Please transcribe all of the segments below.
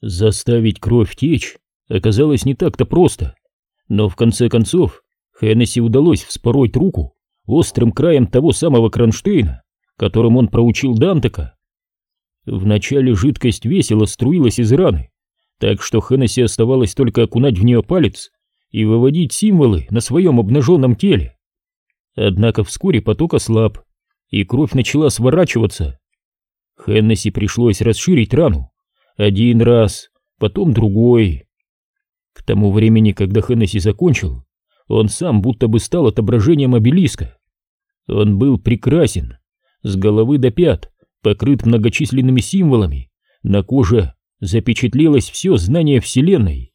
Заставить кровь течь оказалось не так-то просто, но в конце концов Хеннесси удалось вспороть руку острым краем того самого кронштейна, которым он проучил Дантека. Вначале жидкость весело струилась из раны, так что Хеннесси оставалось только окунать в нее палец и выводить символы на своем обнаженном теле. Однако вскоре поток ослаб, и кровь начала сворачиваться. Хеннесси пришлось расширить рану. Один раз, потом другой. К тому времени, когда Хеннесси закончил, он сам будто бы стал отображением обелиска. Он был прекрасен, с головы до пят, покрыт многочисленными символами, на коже запечатлелось все знание Вселенной.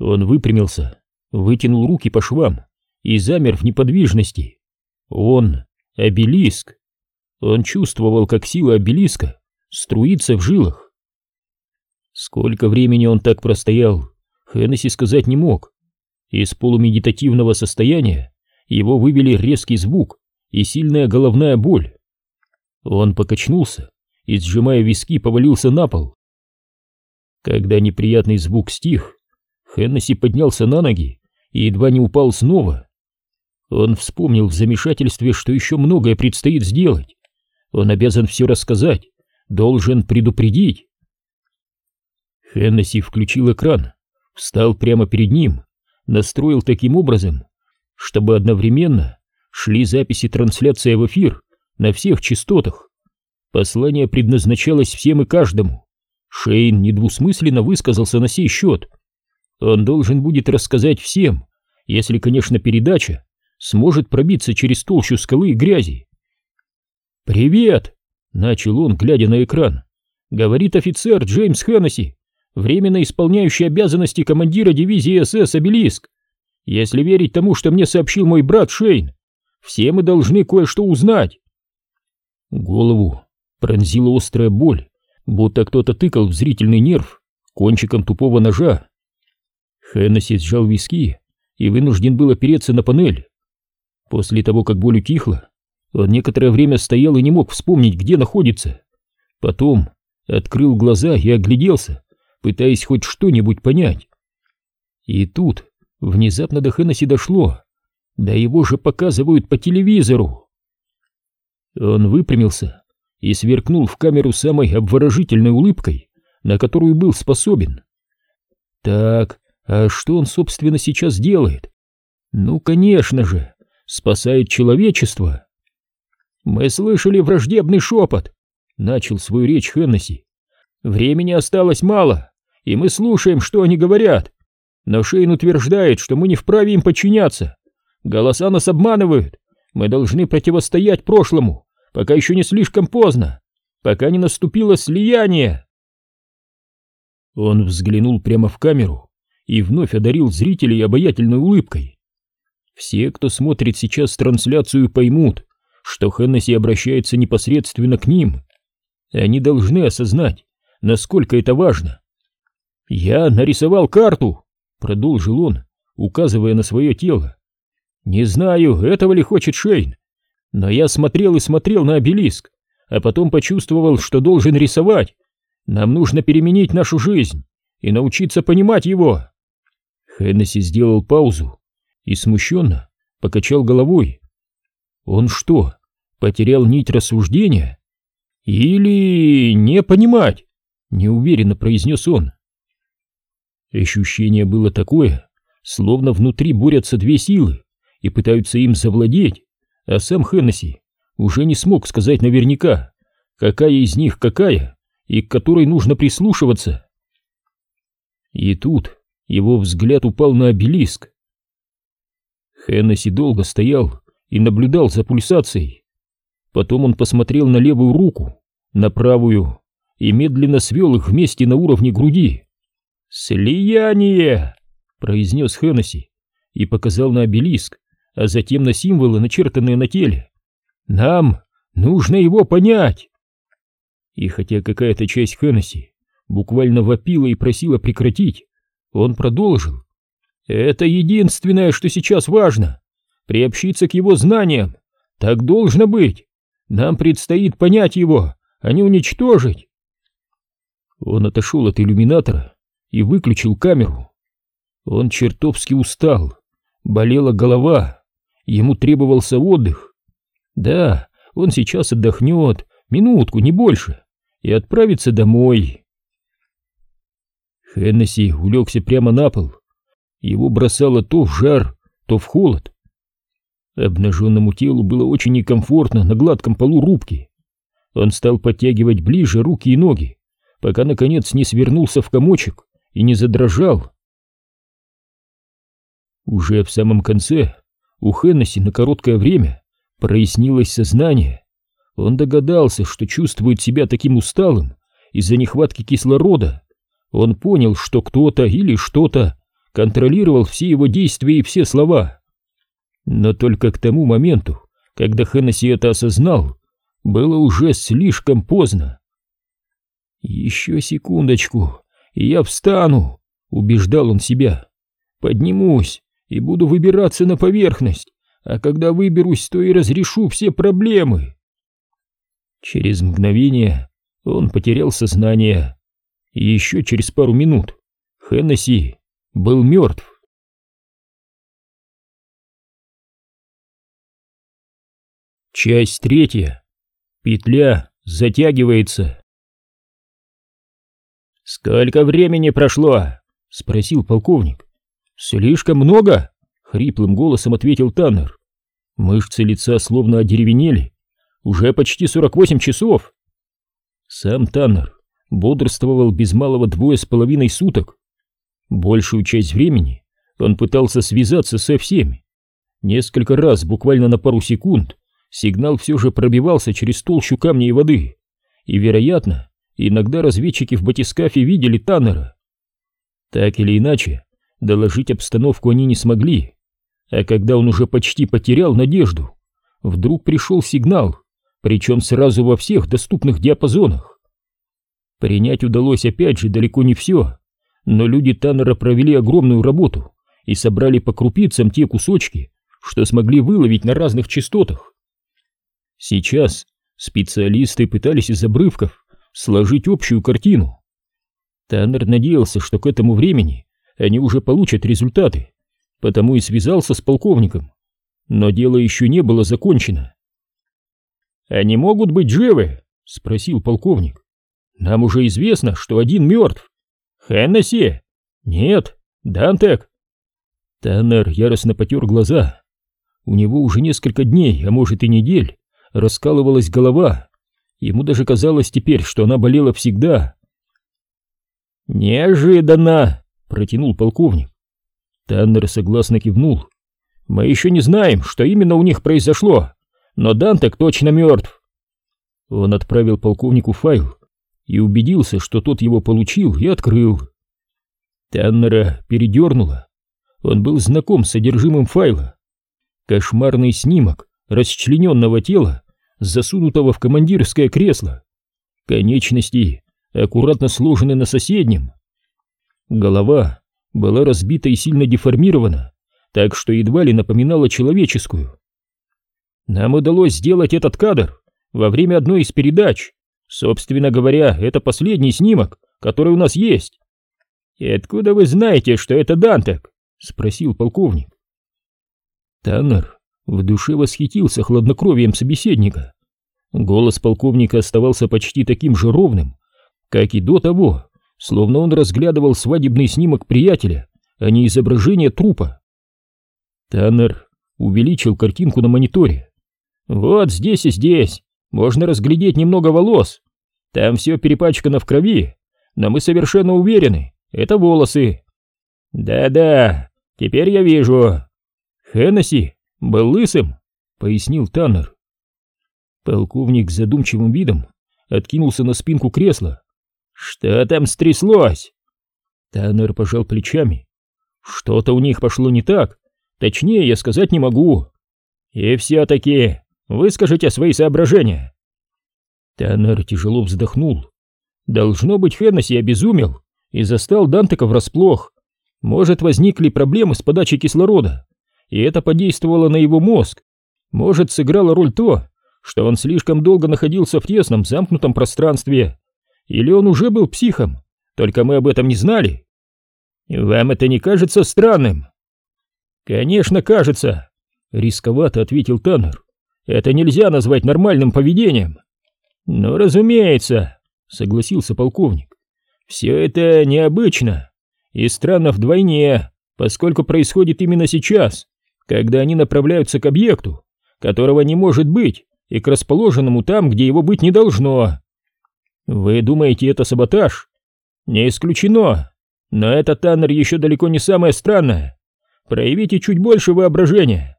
Он выпрямился, вытянул руки по швам и замер в неподвижности. Он — обелиск. Он чувствовал, как сила обелиска струится в жилах. Сколько времени он так простоял, Хеннесси сказать не мог. Из полумедитативного состояния его вывели резкий звук и сильная головная боль. Он покачнулся и, сжимая виски, повалился на пол. Когда неприятный звук стих, Хеннесси поднялся на ноги и едва не упал снова. Он вспомнил в замешательстве, что еще многое предстоит сделать. Он обязан все рассказать, должен предупредить. Хеннесси включил экран, встал прямо перед ним, настроил таким образом, чтобы одновременно шли записи трансляции в эфир на всех частотах. Послание предназначалось всем и каждому. Шейн недвусмысленно высказался на сей счет. Он должен будет рассказать всем, если, конечно, передача сможет пробиться через толщу скалы и грязи. «Привет!» — начал он, глядя на экран. «Говорит офицер Джеймс Хеннесси, временно исполняющий обязанности командира дивизии СС «Обелиск». Если верить тому, что мне сообщил мой брат Шейн, все мы должны кое-что узнать». Голову пронзила острая боль, будто кто-то тыкал в зрительный нерв кончиком тупого ножа. Хеннесси сжал виски и вынужден был опереться на панель. После того, как боль утихла, он некоторое время стоял и не мог вспомнить, где находится. Потом открыл глаза и огляделся, пытаясь хоть что-нибудь понять. И тут внезапно до Хеннесси дошло. Да его же показывают по телевизору. Он выпрямился и сверкнул в камеру самой обворожительной улыбкой, на которую был способен. Так, а что он, собственно, сейчас делает? Ну, конечно же, спасает человечество. Мы слышали враждебный шепот, начал свою речь Хеннесси. Времени осталось мало, и мы слушаем, что они говорят. Но Шейн утверждает, что мы не вправе им подчиняться. Голоса нас обманывают. Мы должны противостоять прошлому, пока еще не слишком поздно, пока не наступило слияние. Он взглянул прямо в камеру и вновь одарил зрителей обаятельной улыбкой. Все, кто смотрит сейчас трансляцию, поймут, что Хеннесси обращается непосредственно к ним. Они должны осознать, насколько это важно. «Я нарисовал карту», — продолжил он, указывая на свое тело. Не знаю, этого ли хочет Шейн, но я смотрел и смотрел на обелиск, а потом почувствовал, что должен рисовать. Нам нужно переменить нашу жизнь и научиться понимать его. Хеннесси сделал паузу и смущенно покачал головой. Он что, потерял нить рассуждения? Или не понимать? Неуверенно произнес он. Ощущение было такое, словно внутри борются две силы и пытаются им завладеть, а сам Хеннесси уже не смог сказать наверняка, какая из них какая и к которой нужно прислушиваться. И тут его взгляд упал на обелиск. Хеннесси долго стоял и наблюдал за пульсацией. Потом он посмотрел на левую руку, на правую и медленно свел их вместе на уровне груди. «Слияние!» — произнес Хеннесси и показал на обелиск, а затем на символы, начертанные на теле. Нам нужно его понять. И хотя какая-то часть Хеннесси буквально вопила и просила прекратить, он продолжил. Это единственное, что сейчас важно. Приобщиться к его знаниям. Так должно быть. Нам предстоит понять его, а не уничтожить. Он отошел от иллюминатора и выключил камеру. Он чертовски устал, болела голова, ему требовался отдых. Да, он сейчас отдохнет, минутку, не больше, и отправится домой. Хеннесси улегся прямо на пол. Его бросало то в жар, то в холод. Обнаженному телу было очень некомфортно на гладком полу рубки. Он стал подтягивать ближе руки и ноги, пока, наконец, не свернулся в комочек и не задрожал. Уже в самом конце у Хеннесси на короткое время прояснилось сознание. Он догадался, что чувствует себя таким усталым из-за нехватки кислорода. Он понял, что кто-то или что-то контролировал все его действия и все слова. Но только к тому моменту, когда Хеннесси это осознал, было уже слишком поздно. «Еще секундочку, я встану», — убеждал он себя. «Поднимусь и буду выбираться на поверхность, а когда выберусь, то и разрешу все проблемы». Через мгновение он потерял сознание. И еще через пару минут Хеннесси был мертв. Часть третья. Петля затягивается. «Сколько времени прошло?» — спросил полковник. «Слишком много?» — хриплым голосом ответил Таннер. Мышцы лица словно одеревенели. «Уже почти сорок восемь часов!» Сам Таннер бодрствовал без малого двое с половиной суток. Большую часть времени он пытался связаться со всеми. Несколько раз, буквально на пару секунд, сигнал все же пробивался через толщу камня и воды, и, вероятно, иногда разведчики в батискафе видели Таннера. Так или иначе, доложить обстановку они не смогли, а когда он уже почти потерял надежду, вдруг пришел сигнал, причем сразу во всех доступных диапазонах. Принять удалось опять же далеко не все, но люди Таннера провели огромную работу и собрали по крупицам те кусочки, что смогли выловить на разных частотах. Сейчас специалисты пытались из обрывков сложить общую картину. Таннер надеялся, что к этому времени они уже получат результаты, потому и связался с полковником. Но дело еще не было закончено. «Они могут быть живы?» — спросил полковник. «Нам уже известно, что один мертв. Хеннесси? Нет, Дантек. Таннер яростно потер глаза. У него уже несколько дней, а может и недель, раскалывалась голова. Ему даже казалось теперь, что она болела всегда. «Неожиданно!» — протянул полковник. Таннер согласно кивнул. «Мы еще не знаем, что именно у них произошло, но Дантек точно мертв». Он отправил полковнику файл, и убедился, что тот его получил и открыл. Таннера передернуло. Он был знаком с содержимым файла. Кошмарный снимок расчлененного тела, засунутого в командирское кресло. Конечности аккуратно сложены на соседнем. Голова была разбита и сильно деформирована, так что едва ли напоминала человеческую. Нам удалось сделать этот кадр во время одной из передач, Собственно говоря, это последний снимок, который у нас есть. И откуда вы знаете, что это Дантек? Спросил полковник. Таннер в душе восхитился хладнокровием собеседника. Голос полковника оставался почти таким же ровным, как и до того, словно он разглядывал свадебный снимок приятеля, а не изображение трупа. Таннер увеличил картинку на мониторе. «Вот здесь и здесь можно разглядеть немного волос. Там все перепачкано в крови, но мы совершенно уверены, это волосы. Да-да, теперь я вижу. Хеннесси был лысым, пояснил Таннер. Полковник с задумчивым видом откинулся на спинку кресла. Что там стряслось? Таннер пожал плечами. Что-то у них пошло не так, точнее я сказать не могу. И все-таки выскажите свои соображения. Таннер тяжело вздохнул. Должно быть, Хеннесси обезумел и застал Дантека врасплох. Может, возникли проблемы с подачей кислорода, и это подействовало на его мозг. Может, сыграло роль то, что он слишком долго находился в тесном, замкнутом пространстве, Или он уже был психом, только мы об этом не знали? Вам это не кажется странным? Конечно, кажется, рисковато ответил Таннер. Это нельзя назвать нормальным поведением. Ну, разумеется, согласился полковник. Все это необычно и странно вдвойне, поскольку происходит именно сейчас, когда они направляются к объекту, которого не может быть, и к расположенному там, где его быть не должно. Вы думаете, это саботаж? Не исключено, но этот Таннер еще далеко не самое странное. Проявите чуть больше воображения.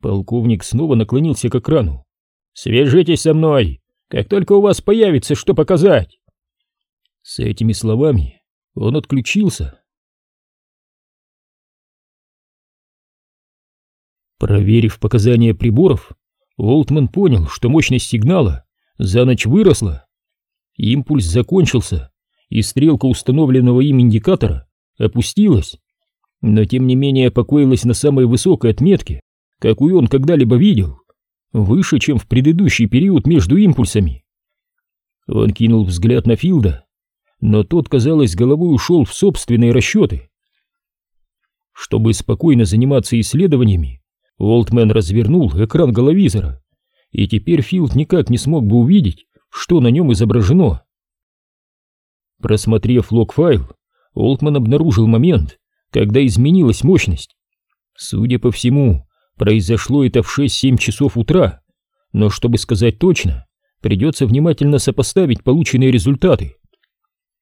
Полковник снова наклонился к экрану. Свяжитесь со мной, как только у вас появится что показать. С этими словами он отключился. Проверив показания приборов, Олтман понял, что мощность сигнала за ночь выросла. Импульс закончился, и стрелка установленного им индикатора опустилась, но тем не менее покоилась на самой высокой отметке, какую он когда-либо видел, выше, чем в предыдущий период между импульсами. Он кинул взгляд на Филда, но тот, казалось, головой ушел в собственные расчеты. Чтобы спокойно заниматься исследованиями, Олдмен развернул экран головизора, и теперь Филд никак не смог бы увидеть, что на нем изображено. Просмотрев лог-файл, Олтман обнаружил момент, когда изменилась мощность. Судя по всему, произошло это в 6-7 часов утра, но чтобы сказать точно, придется внимательно сопоставить полученные результаты.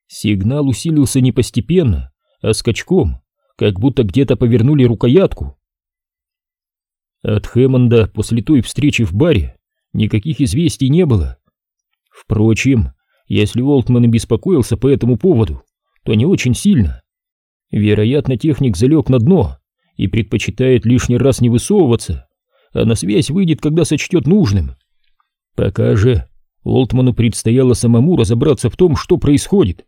Сигнал усилился не постепенно, а скачком, как будто где-то повернули рукоятку. От Хэммонда после той встречи в баре никаких известий не было. Впрочем, если Уолтман и беспокоился по этому поводу, то не очень сильно. Вероятно, техник залег на дно и предпочитает лишний раз не высовываться, а на связь выйдет, когда сочтет нужным. Пока же Олтману предстояло самому разобраться в том, что происходит.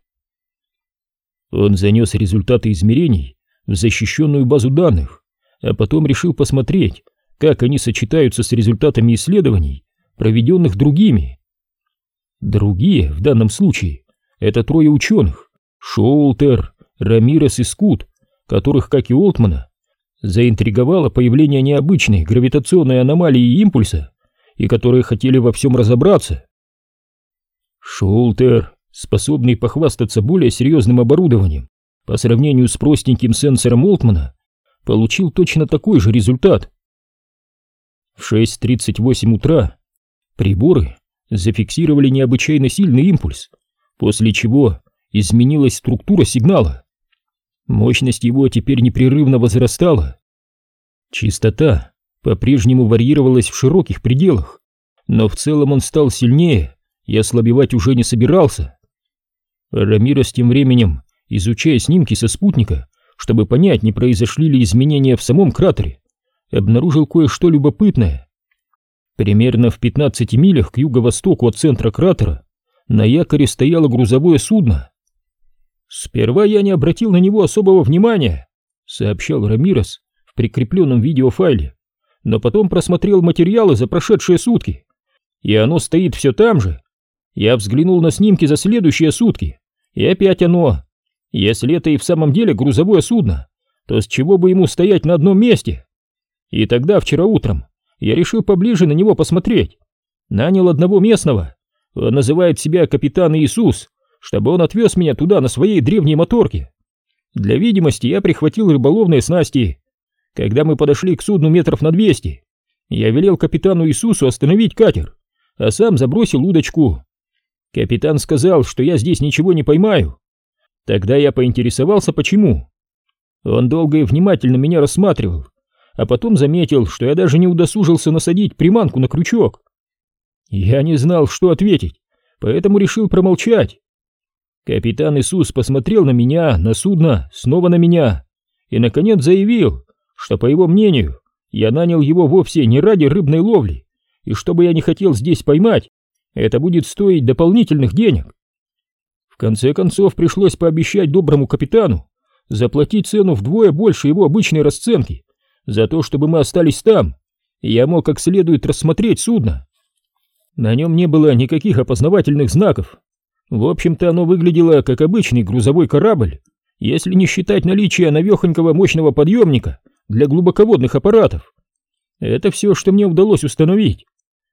Он занес результаты измерений в защищенную базу данных, а потом решил посмотреть, как они сочетаются с результатами исследований, проведенных другими. Другие, в данном случае, это трое ученых, Шоултер, Рамирес и Скут, которых, как и Олтмана, заинтриговало появление необычной гравитационной аномалии импульса, и которые хотели во всем разобраться. Шоултер, способный похвастаться более серьезным оборудованием по сравнению с простеньким сенсором Олтмана, получил точно такой же результат. В 6.38 утра приборы зафиксировали необычайно сильный импульс, после чего изменилась структура сигнала. Мощность его теперь непрерывно возрастала. Частота по-прежнему варьировалась в широких пределах, но в целом он стал сильнее и ослабевать уже не собирался. Рамирос тем временем, изучая снимки со спутника, чтобы понять, не произошли ли изменения в самом кратере, обнаружил кое-что любопытное. Примерно в 15 милях к юго-востоку от центра кратера на якоре стояло грузовое судно. «Сперва я не обратил на него особого внимания», — сообщал Рамирес в прикрепленном видеофайле, но потом просмотрел материалы за прошедшие сутки, и оно стоит все там же. Я взглянул на снимки за следующие сутки, и опять оно. Если это и в самом деле грузовое судно, то с чего бы ему стоять на одном месте? И тогда, вчера утром, я решил поближе на него посмотреть. Нанял одного местного. Он называет себя капитан Иисус, чтобы он отвез меня туда на своей древней моторке. Для видимости я прихватил рыболовные снасти. Когда мы подошли к судну метров на двести, я велел капитану Иисусу остановить катер, а сам забросил удочку. Капитан сказал, что я здесь ничего не поймаю. Тогда я поинтересовался, почему. Он долго и внимательно меня рассматривал, а потом заметил, что я даже не удосужился насадить приманку на крючок. Я не знал, что ответить, поэтому решил промолчать. Капитан Иисус посмотрел на меня, на судно, снова на меня, и, наконец, заявил, что, по его мнению, я нанял его вовсе не ради рыбной ловли, и что бы я не хотел здесь поймать, это будет стоить дополнительных денег. В конце концов, пришлось пообещать доброму капитану заплатить цену вдвое больше его обычной расценки, за то, чтобы мы остались там, и я мог как следует рассмотреть судно. На нем не было никаких опознавательных знаков. В общем-то, оно выглядело как обычный грузовой корабль, если не считать наличия навехонького мощного подъемника для глубоководных аппаратов. Это все, что мне удалось установить.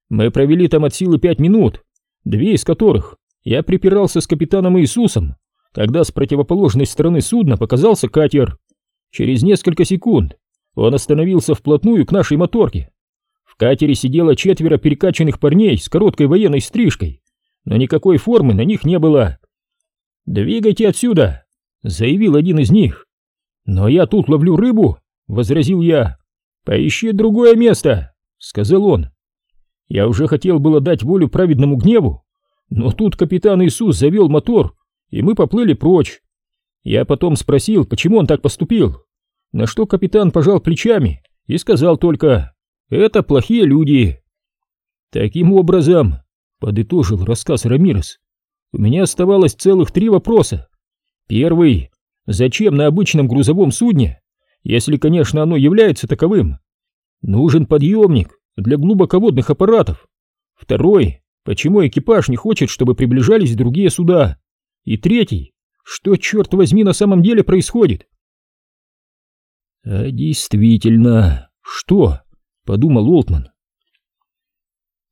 Мы провели там от силы пять минут, две из которых я припирался с капитаном Иисусом, когда с противоположной стороны судна показался катер. Через несколько секунд он остановился вплотную к нашей моторке. В катере сидело четверо перекачанных парней с короткой военной стрижкой, но никакой формы на них не было. «Двигайте отсюда!» — заявил один из них. «Но я тут ловлю рыбу!» — возразил я. «Поищи другое место!» — сказал он. Я уже хотел было дать волю праведному гневу, но тут капитан Иисус завел мотор, и мы поплыли прочь. Я потом спросил, почему он так поступил, на что капитан пожал плечами и сказал только «Это плохие люди». Таким образом, подытожил рассказ Рамирес, у меня оставалось целых три вопроса. Первый. Зачем на обычном грузовом судне, если, конечно, оно является таковым, нужен подъемник для глубоководных аппаратов? Второй. Почему экипаж не хочет, чтобы приближались другие суда? И третий. Что, черт возьми, на самом деле происходит? А действительно, что? Подумал Олтман.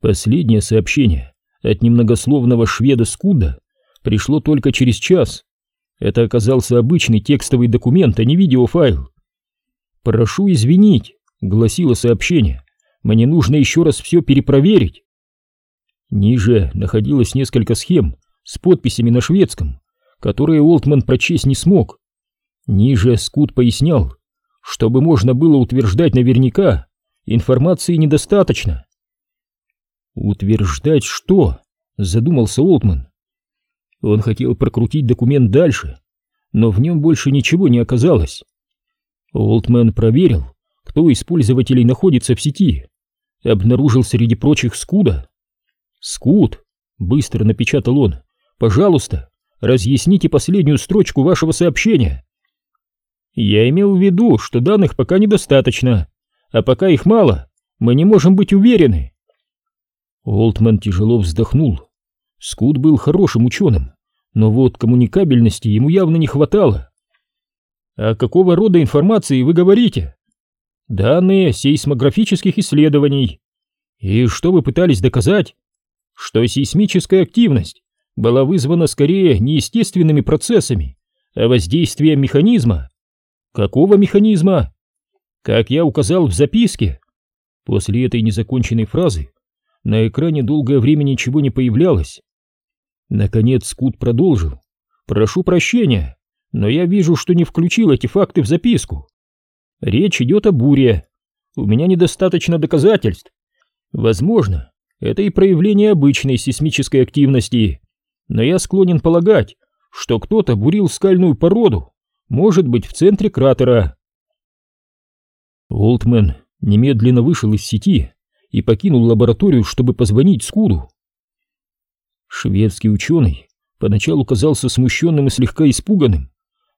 Последнее сообщение от немногословного шведа Скуда пришло только через час. Это оказался обычный текстовый документ, а не видеофайл. «Прошу извинить», — гласило сообщение, — «мне нужно еще раз все перепроверить». Ниже находилось несколько схем с подписями на шведском, которые Олтман прочесть не смог. Ниже Скут пояснял, чтобы можно было утверждать наверняка, информации недостаточно. «Утверждать что?» — задумался Олтман. Он хотел прокрутить документ дальше, но в нем больше ничего не оказалось. Олтман проверил, кто из пользователей находится в сети. Обнаружил среди прочих Скуда. «Скуд», — быстро напечатал он, — «пожалуйста, разъясните последнюю строчку вашего сообщения». «Я имел в виду, что данных пока недостаточно, а пока их мало, мы не можем быть уверены». Олтман тяжело вздохнул. Скут был хорошим ученым, но вот коммуникабельности ему явно не хватало. «О какого рода информации вы говорите?» «Данные сейсмографических исследований». «И что вы пытались доказать?» «Что сейсмическая активность была вызвана скорее не естественными процессами, а воздействием механизма». «Какого механизма?» «Как я указал в записке». После этой незаконченной фразы на экране долгое время ничего не появлялось. Наконец Скут продолжил. «Прошу прощения, но я вижу, что не включил эти факты в записку. Речь идет о буре. У меня недостаточно доказательств. Возможно, это и проявление обычной сейсмической активности, но я склонен полагать, что кто-то бурил скальную породу, может быть, в центре кратера». Олтмен немедленно вышел из сети и покинул лабораторию, чтобы позвонить Скуду. Шведский ученый поначалу казался смущенным и слегка испуганным,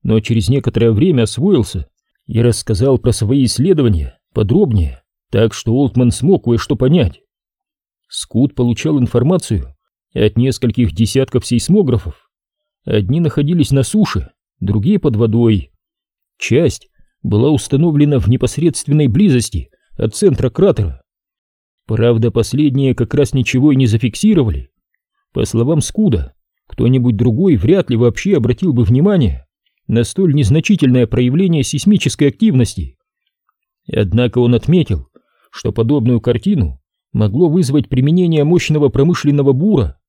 но через некоторое время освоился и рассказал про свои исследования подробнее, так что Олтман смог кое-что понять. Скут получал информацию от нескольких десятков сейсмографов. Одни находились на суше, другие под водой. Часть была установлена в непосредственной близости от центра кратера. Правда, последние как раз ничего и не зафиксировали. По словам Скуда, кто-нибудь другой вряд ли вообще обратил бы внимание на столь незначительное проявление сейсмической активности. Однако он отметил, что подобную картину могло вызвать применение мощного промышленного бура.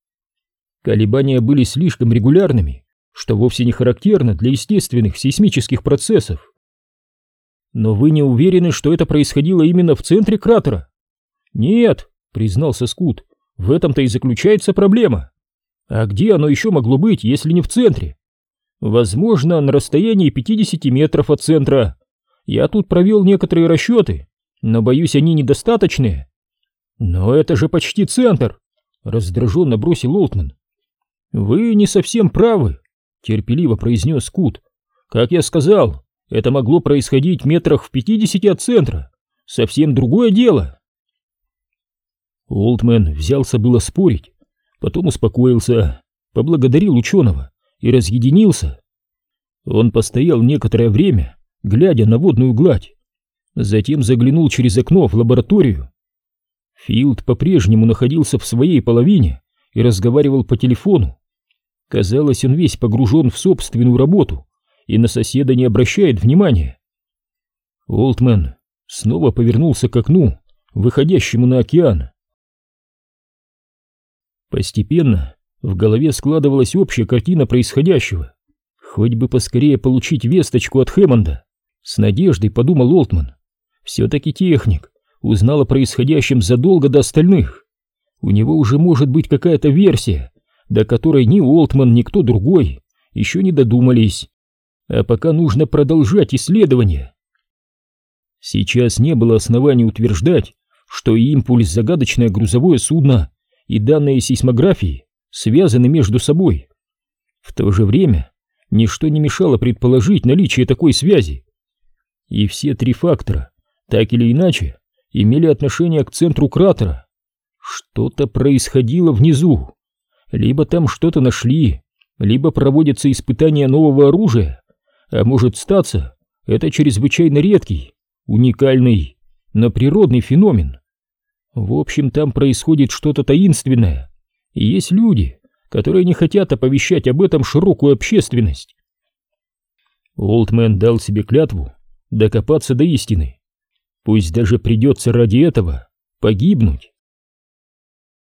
Колебания были слишком регулярными, что вовсе не характерно для естественных сейсмических процессов. Но вы не уверены, что это происходило именно в центре кратера? Нет, признался Скут, в этом-то и заключается проблема. А где оно еще могло быть, если не в центре? Возможно, на расстоянии 50 метров от центра. Я тут провел некоторые расчеты, но, боюсь, они недостаточные. Но это же почти центр, раздраженно бросил Олтман. Вы не совсем правы, терпеливо произнес Скут. Как я сказал, это могло происходить метрах в 50 от центра. Совсем другое дело. Олдмен взялся было спорить, потом успокоился. поблагодарил ученого и разъединился. Он постоял некоторое время, глядя на водную гладь, затем заглянул через окно в лабораторию. Филд по-прежнему находился в своей половине и разговаривал по телефону. Казалось, он весь погружен в собственную работу и на соседа не обращает внимания. Олтмен снова повернулся к окну, выходящему на океан. Постепенно в голове складывалась общая картина происходящего. Хоть бы поскорее получить весточку от Хэммонда. С надеждой подумал Олтман. Все-таки техник узнал о происходящем задолго до остальных. У него уже может быть какая-то версия, до которой ни Олтман, ни кто другой еще не додумались. А пока нужно продолжать исследование. Сейчас не было оснований утверждать, что импульс загадочное грузовое судно и данные сейсмографии связаны между собой. В то же время ничто не мешало предположить наличие такой связи. И все три фактора, так или иначе, имели отношение к центру кратера. Что-то происходило внизу. Либо там что-то нашли, либо проводятся испытания нового оружия, а может статься, это чрезвычайно редкий, уникальный, но природный феномен. В общем, там происходит что-то таинственное, и есть люди, которые не хотят оповещать об этом широкую общественность. Олдмен дал себе клятву докопаться до истины. Пусть даже придется ради этого погибнуть.